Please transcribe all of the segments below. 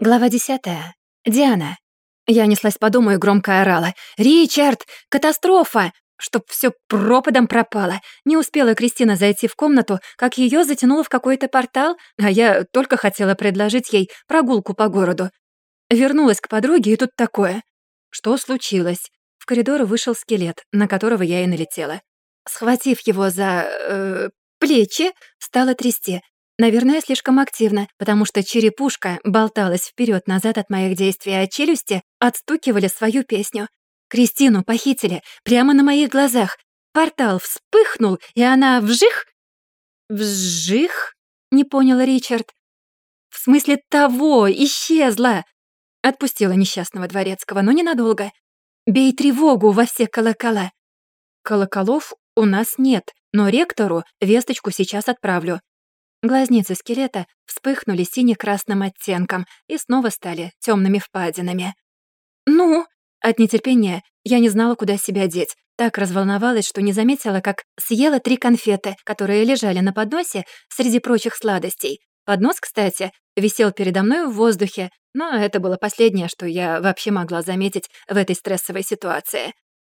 Глава десятая. Диана. Я неслась по дому и громко орала. «Ричард! Катастрофа!» Чтоб все пропадом пропало. Не успела Кристина зайти в комнату, как ее затянуло в какой-то портал, а я только хотела предложить ей прогулку по городу. Вернулась к подруге, и тут такое. Что случилось? В коридор вышел скелет, на которого я и налетела. Схватив его за... Э, плечи, стала трясти. Наверное, слишком активно, потому что черепушка болталась вперед назад от моих действий, а челюсти отстукивали свою песню. Кристину похитили прямо на моих глазах. Портал вспыхнул, и она вжих... «Вжих?» — не понял Ричард. «В смысле того, исчезла!» Отпустила несчастного дворецкого, но ненадолго. «Бей тревогу во все колокола!» «Колоколов у нас нет, но ректору весточку сейчас отправлю. Глазницы скелета вспыхнули сине-красным оттенком и снова стали темными впадинами. «Ну?» От нетерпения я не знала, куда себя деть. Так разволновалась, что не заметила, как съела три конфеты, которые лежали на подносе среди прочих сладостей. Поднос, кстати, висел передо мной в воздухе, но это было последнее, что я вообще могла заметить в этой стрессовой ситуации.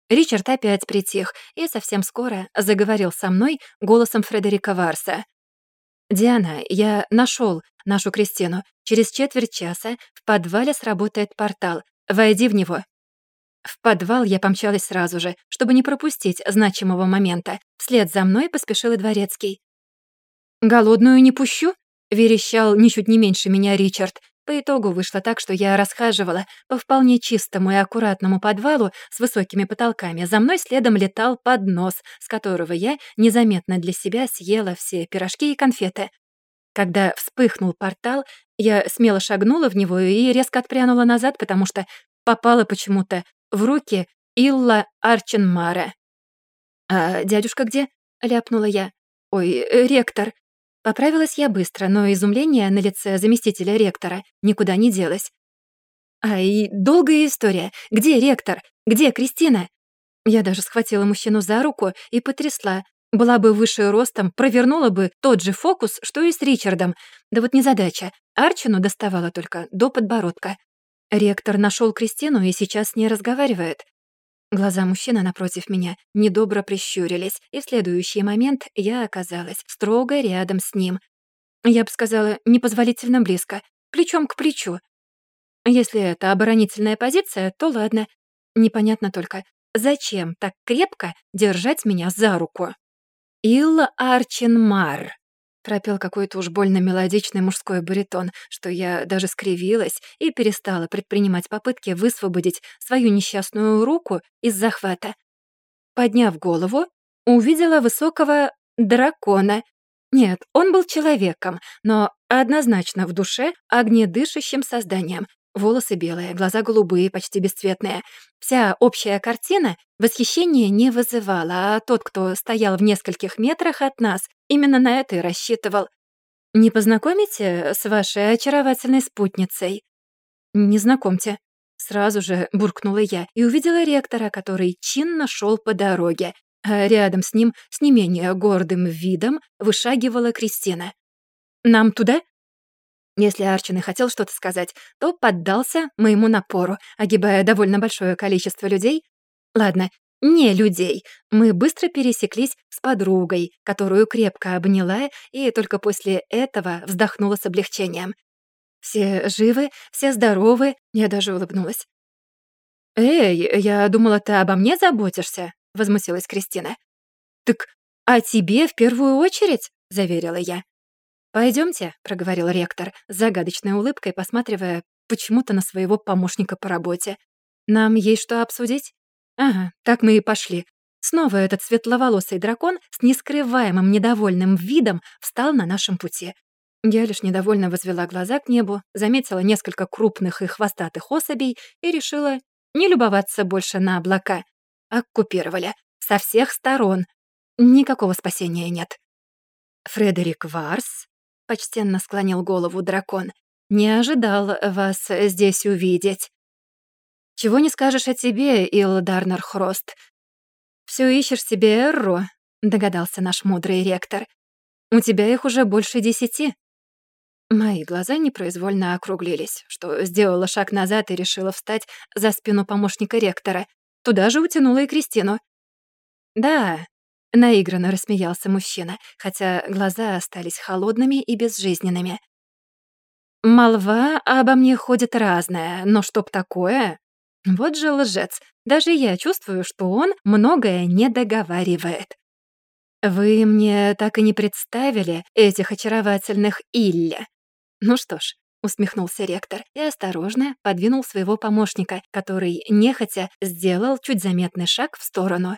Ричард опять притих и совсем скоро заговорил со мной голосом Фредерика Варса. «Диана, я нашел нашу Кристину. Через четверть часа в подвале сработает портал. Войди в него». В подвал я помчалась сразу же, чтобы не пропустить значимого момента. Вслед за мной поспешил и дворецкий. «Голодную не пущу?» — верещал ничуть не меньше меня Ричард, по итогу вышло так, что я расхаживала по вполне чистому и аккуратному подвалу с высокими потолками. За мной следом летал поднос, с которого я незаметно для себя съела все пирожки и конфеты. Когда вспыхнул портал, я смело шагнула в него и резко отпрянула назад, потому что попала почему-то в руки Илла Арченмара. «А дядюшка где?» — ляпнула я. «Ой, ректор, Поправилась я быстро, но изумление на лице заместителя ректора никуда не делось. «Ай, долгая история. Где ректор? Где Кристина?» Я даже схватила мужчину за руку и потрясла. Была бы выше ростом, провернула бы тот же фокус, что и с Ричардом. Да вот незадача. Арчину доставала только до подбородка. Ректор нашел Кристину и сейчас с ней разговаривает. Глаза мужчины напротив меня недобро прищурились, и в следующий момент я оказалась строго рядом с ним. Я бы сказала, непозволительно близко, плечом к плечу. Если это оборонительная позиция, то ладно. Непонятно только, зачем так крепко держать меня за руку? Илла Арченмар пропел какой-то уж больно мелодичный мужской баритон, что я даже скривилась и перестала предпринимать попытки высвободить свою несчастную руку из захвата. Подняв голову, увидела высокого дракона. Нет, он был человеком, но однозначно в душе огнедышащим созданием, Волосы белые, глаза голубые, почти бесцветные. Вся общая картина восхищения не вызывала, а тот, кто стоял в нескольких метрах от нас, именно на это и рассчитывал. «Не познакомите с вашей очаровательной спутницей?» «Не знакомьте». Сразу же буркнула я и увидела ректора, который чинно шел по дороге, а рядом с ним с не менее гордым видом вышагивала Кристина. «Нам туда?» Если Арчин и хотел что-то сказать, то поддался моему напору, огибая довольно большое количество людей. Ладно, не людей. Мы быстро пересеклись с подругой, которую крепко обняла, и только после этого вздохнула с облегчением. Все живы, все здоровы, я даже улыбнулась. «Эй, я думала, ты обо мне заботишься», — возмутилась Кристина. «Так о тебе в первую очередь», — заверила я. Пойдемте, проговорил ректор, загадочной улыбкой посматривая почему-то на своего помощника по работе. «Нам есть что обсудить?» «Ага, так мы и пошли». Снова этот светловолосый дракон с нескрываемым недовольным видом встал на нашем пути. Я лишь недовольно возвела глаза к небу, заметила несколько крупных и хвостатых особей и решила не любоваться больше на облака. Оккупировали. Со всех сторон. Никакого спасения нет. Фредерик Варс — почтенно склонил голову дракон. «Не ожидал вас здесь увидеть». «Чего не скажешь о тебе, Илдарнер Хрост?» «Всё ищешь себе Эрру», — догадался наш мудрый ректор. «У тебя их уже больше десяти». Мои глаза непроизвольно округлились, что сделала шаг назад и решила встать за спину помощника ректора. Туда же утянула и Кристину. «Да», — наигранно рассмеялся мужчина, хотя глаза остались холодными и безжизненными. «Молва обо мне ходит разная, но чтоб такое...» Вот же лжец. Даже я чувствую, что он многое не договаривает. Вы мне так и не представили этих очаровательных Илля. «Ну что ж», — усмехнулся ректор и осторожно подвинул своего помощника, который, нехотя, сделал чуть заметный шаг в сторону.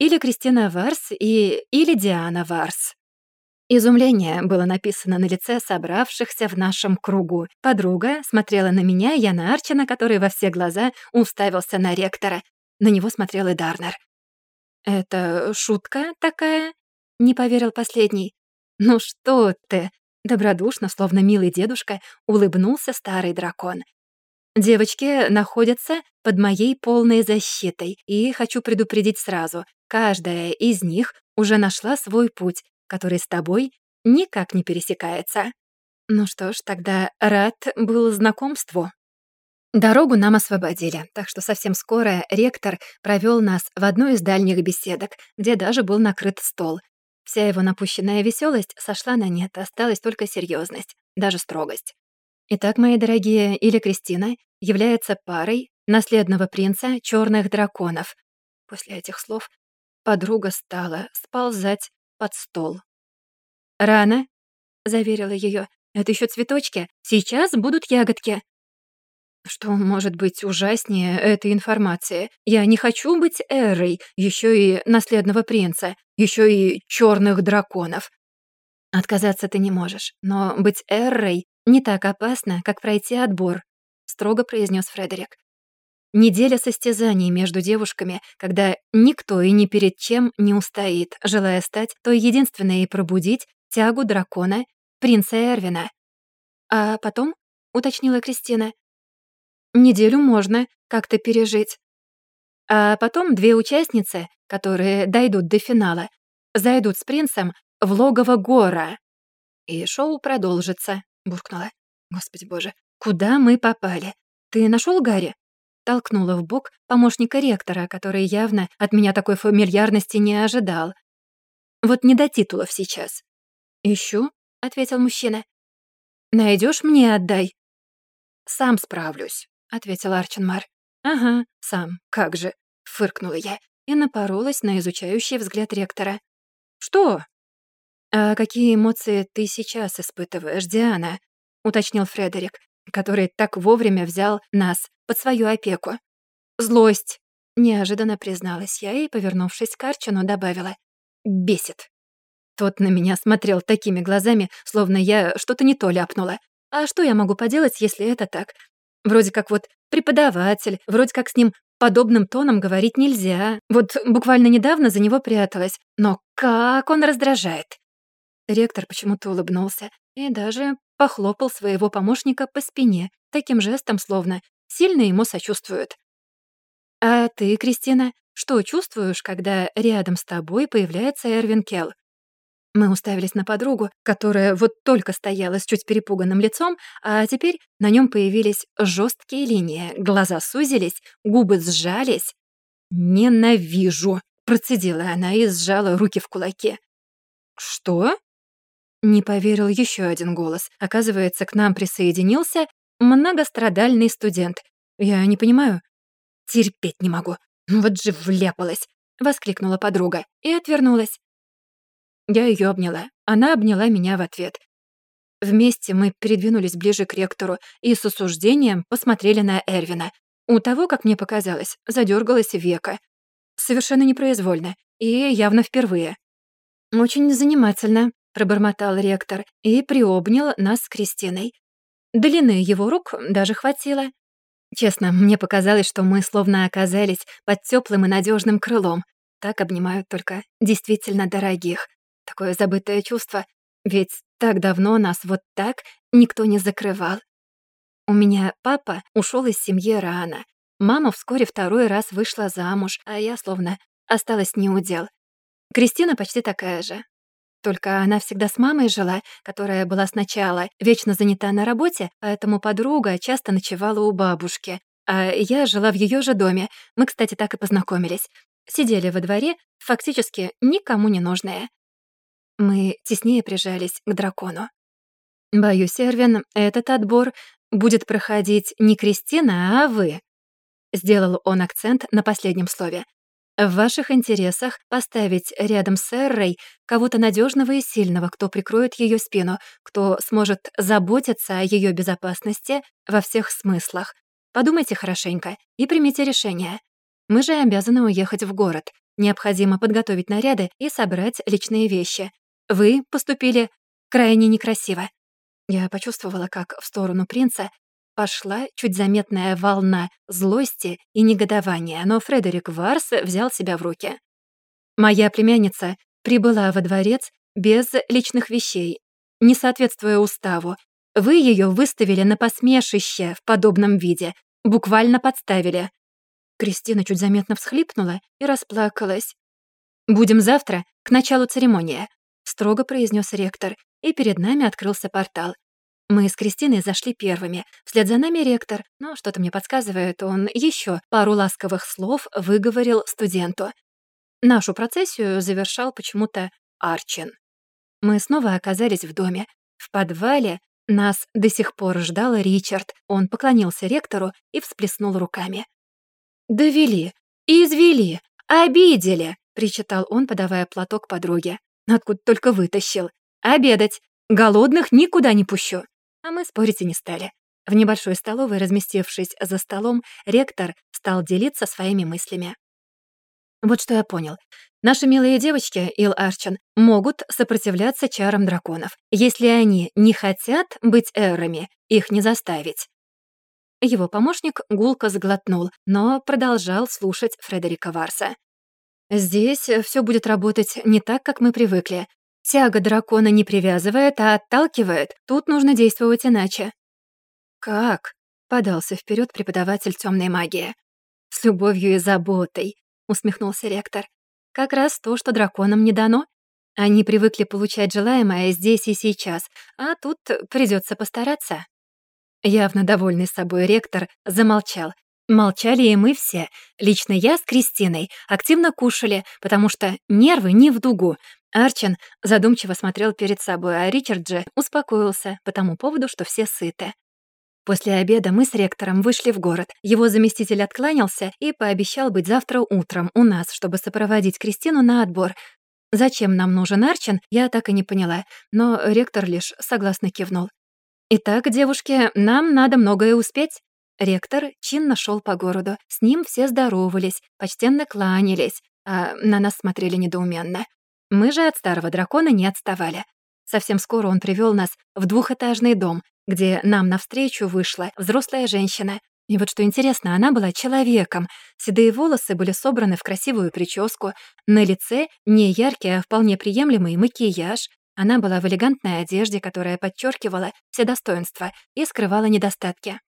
Или Кристина Варс и... или Диана Варс. Изумление было написано на лице собравшихся в нашем кругу. Подруга смотрела на меня, я на Арчина, который во все глаза уставился на ректора. На него смотрел и Дарнер. «Это шутка такая?» — не поверил последний. «Ну что ты?» Добродушно, словно милый дедушка, улыбнулся старый дракон. «Девочки находятся под моей полной защитой, и хочу предупредить сразу, каждая из них уже нашла свой путь, который с тобой никак не пересекается. Ну что ж, тогда рад был знакомству». Дорогу нам освободили, так что совсем скоро ректор провел нас в одну из дальних беседок, где даже был накрыт стол, Вся его напущенная веселость сошла на нет, осталась только серьезность, даже строгость. Итак, мои дорогие, или Кристина является парой наследного принца черных драконов. После этих слов подруга стала сползать под стол. «Рано», — заверила ее, — «это еще цветочки, сейчас будут ягодки». Что может быть ужаснее этой информации? Я не хочу быть Эрой, еще и наследного принца, еще и черных драконов. Отказаться ты не можешь, но быть Эрой не так опасно, как пройти отбор, строго произнес Фредерик. Неделя состязаний между девушками, когда никто и ни перед чем не устоит, желая стать той единственной и пробудить тягу дракона, принца Эрвина. А потом, уточнила Кристина, Неделю можно как-то пережить. А потом две участницы, которые дойдут до финала, зайдут с принцем в логово Гора. И шоу продолжится, буркнула. Господи боже, куда мы попали? Ты нашел Гарри? Толкнула в бок помощника ректора, который явно от меня такой фамильярности не ожидал. Вот не до титулов сейчас. «Ищу», — ответил мужчина. Найдешь мне отдай». «Сам справлюсь». — ответил Арченмар. «Ага, сам, как же», — фыркнула я и напоролась на изучающий взгляд ректора. «Что?» «А какие эмоции ты сейчас испытываешь, Диана?» — уточнил Фредерик, который так вовремя взял нас под свою опеку. «Злость», — неожиданно призналась я и, повернувшись к Арчину, добавила. «Бесит». Тот на меня смотрел такими глазами, словно я что-то не то ляпнула. А что я могу поделать, если это так? Вроде как вот преподаватель, вроде как с ним подобным тоном говорить нельзя. Вот буквально недавно за него пряталась. Но как он раздражает. Ректор почему-то улыбнулся и даже похлопал своего помощника по спине, таким жестом, словно сильно ему сочувствует. «А ты, Кристина, что чувствуешь, когда рядом с тобой появляется Эрвин Келл? Мы уставились на подругу, которая вот только стояла с чуть перепуганным лицом, а теперь на нем появились жесткие линии, глаза сузились, губы сжались. «Ненавижу!» — процедила она и сжала руки в кулаке. «Что?» Не поверил еще один голос. Оказывается, к нам присоединился многострадальный студент. Я не понимаю. Терпеть не могу. Вот же вляпалась, воскликнула подруга и отвернулась. Я ее обняла. Она обняла меня в ответ. Вместе мы передвинулись ближе к ректору и с осуждением посмотрели на Эрвина. У того, как мне показалось, задергалось века. Совершенно непроизвольно и явно впервые. «Очень занимательно», — пробормотал ректор и приобнял нас с Кристиной. Длины его рук даже хватило. Честно, мне показалось, что мы словно оказались под теплым и надежным крылом. Так обнимают только действительно дорогих. Такое забытое чувство, ведь так давно нас вот так никто не закрывал. У меня папа ушел из семьи рано. Мама вскоре второй раз вышла замуж, а я словно осталась неудел. Кристина почти такая же. Только она всегда с мамой жила, которая была сначала вечно занята на работе, поэтому подруга часто ночевала у бабушки. А я жила в ее же доме. Мы, кстати, так и познакомились. Сидели во дворе, фактически никому не нужные. Мы теснее прижались к дракону. «Боюсь, Эрвин, этот отбор будет проходить не Кристина, а вы», — сделал он акцент на последнем слове. «В ваших интересах поставить рядом с Эррой кого-то надежного и сильного, кто прикроет ее спину, кто сможет заботиться о ее безопасности во всех смыслах. Подумайте хорошенько и примите решение. Мы же обязаны уехать в город. Необходимо подготовить наряды и собрать личные вещи. Вы поступили крайне некрасиво. Я почувствовала, как в сторону принца пошла чуть заметная волна злости и негодования, но Фредерик Варс взял себя в руки. «Моя племянница прибыла во дворец без личных вещей, не соответствуя уставу. Вы ее выставили на посмешище в подобном виде, буквально подставили». Кристина чуть заметно всхлипнула и расплакалась. «Будем завтра, к началу церемонии», — строго произнес ректор, и перед нами открылся портал. Мы с Кристиной зашли первыми, вслед за нами ректор, но что-то мне подсказывает, он еще пару ласковых слов выговорил студенту. Нашу процессию завершал почему-то Арчин. Мы снова оказались в доме. В подвале нас до сих пор ждал Ричард. Он поклонился ректору и всплеснул руками. «Довели, извели, обидели», — причитал он, подавая платок подруге. «Откуда только вытащил. Обедать. Голодных никуда не пущу». А мы спорить и не стали. В небольшой столовой, разместившись за столом, ректор стал делиться своими мыслями. Вот что я понял. Наши милые девочки, Ил Арчен, могут сопротивляться чарам драконов. Если они не хотят быть эрами, их не заставить. Его помощник гулко сглотнул, но продолжал слушать Фредерика Варса. «Здесь все будет работать не так, как мы привыкли. Тяга дракона не привязывает, а отталкивает. Тут нужно действовать иначе». «Как?» — подался вперед преподаватель темной магии. «С любовью и заботой», — усмехнулся ректор. «Как раз то, что драконам не дано. Они привыкли получать желаемое здесь и сейчас, а тут придется постараться». Явно довольный собой ректор замолчал. Молчали и мы все. Лично я с Кристиной активно кушали, потому что нервы не в дугу. Арчин задумчиво смотрел перед собой, а Ричард же успокоился по тому поводу, что все сыты. После обеда мы с ректором вышли в город. Его заместитель откланялся и пообещал быть завтра утром у нас, чтобы сопроводить Кристину на отбор. Зачем нам нужен Арчин, я так и не поняла, но ректор лишь согласно кивнул. «Итак, девушки, нам надо многое успеть». Ректор чинно шел по городу. С ним все здоровались, почтенно кланялись, а на нас смотрели недоуменно. Мы же от старого дракона не отставали. Совсем скоро он привел нас в двухэтажный дом, где нам навстречу вышла взрослая женщина. И вот что интересно, она была человеком. Седые волосы были собраны в красивую прическу, на лице не яркий, а вполне приемлемый макияж. Она была в элегантной одежде, которая подчеркивала все достоинства и скрывала недостатки.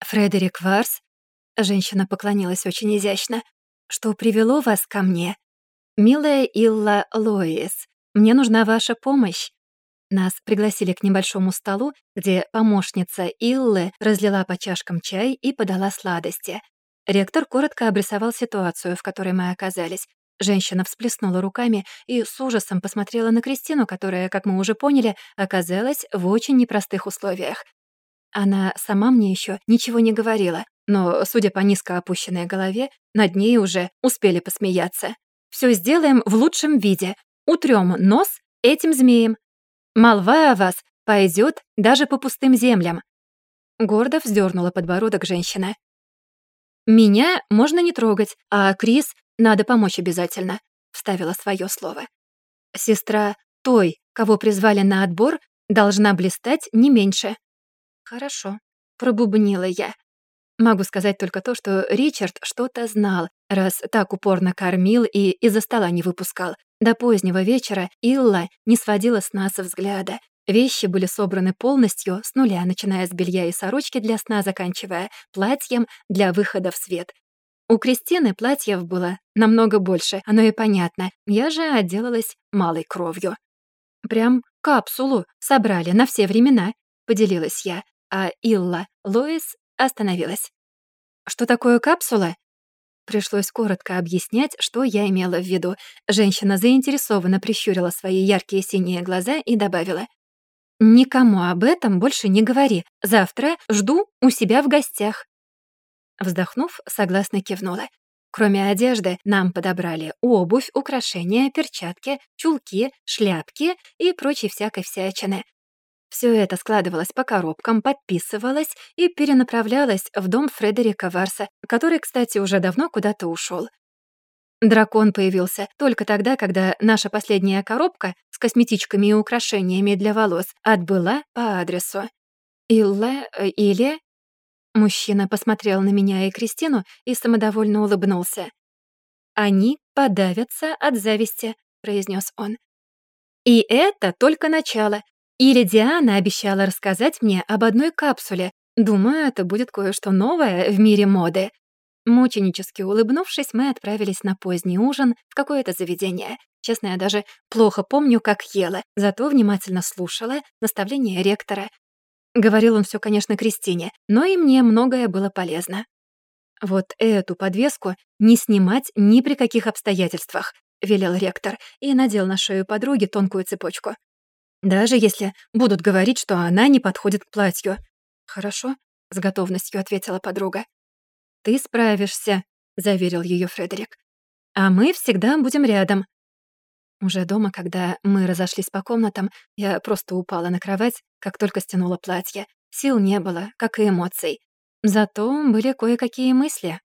«Фредерик Варс?» Женщина поклонилась очень изящно. «Что привело вас ко мне?» «Милая Илла Лоис, мне нужна ваша помощь». Нас пригласили к небольшому столу, где помощница Иллы разлила по чашкам чай и подала сладости. Ректор коротко обрисовал ситуацию, в которой мы оказались. Женщина всплеснула руками и с ужасом посмотрела на Кристину, которая, как мы уже поняли, оказалась в очень непростых условиях. Она сама мне еще ничего не говорила, но, судя по низко опущенной голове, над ней уже успели посмеяться. Все сделаем в лучшем виде. Утрем нос этим змеем. Молва о вас пойдет даже по пустым землям». Гордо вздернула подбородок женщина. «Меня можно не трогать, а Крис надо помочь обязательно», — вставила свое слово. «Сестра той, кого призвали на отбор, должна блистать не меньше». «Хорошо», — пробубнила я. Могу сказать только то, что Ричард что-то знал, раз так упорно кормил и из-за стола не выпускал. До позднего вечера Илла не сводила с нас взгляда. Вещи были собраны полностью, с нуля, начиная с белья и сорочки для сна, заканчивая платьем для выхода в свет. У Кристины платьев было намного больше, оно и понятно. Я же отделалась малой кровью. Прям капсулу собрали на все времена», — поделилась я, а Илла Лоис остановилась. «Что такое капсула?» Пришлось коротко объяснять, что я имела в виду. Женщина заинтересованно прищурила свои яркие синие глаза и добавила. «Никому об этом больше не говори. Завтра жду у себя в гостях». Вздохнув, согласно кивнула. Кроме одежды, нам подобрали обувь, украшения, перчатки, чулки, шляпки и прочей всякой всячины. Все это складывалось по коробкам, подписывалось и перенаправлялось в дом Фредерика Варса, который, кстати, уже давно куда-то ушел. Дракон появился только тогда, когда наша последняя коробка с косметичками и украшениями для волос отбыла по адресу. Илла э, или... Мужчина посмотрел на меня и Кристину и самодовольно улыбнулся. «Они подавятся от зависти», — произнес он. «И это только начало. Или Диана обещала рассказать мне об одной капсуле. Думаю, это будет кое-что новое в мире моды. Мученически улыбнувшись, мы отправились на поздний ужин в какое-то заведение. Честно, я даже плохо помню, как ела, зато внимательно слушала наставления ректора. Говорил он все, конечно, Кристине, но и мне многое было полезно. «Вот эту подвеску не снимать ни при каких обстоятельствах», — велел ректор и надел на шею подруги тонкую цепочку. Даже если будут говорить, что она не подходит к платью. «Хорошо», — с готовностью ответила подруга. «Ты справишься», — заверил ее Фредерик. «А мы всегда будем рядом». Уже дома, когда мы разошлись по комнатам, я просто упала на кровать, как только стянула платье. Сил не было, как и эмоций. Зато были кое-какие мысли.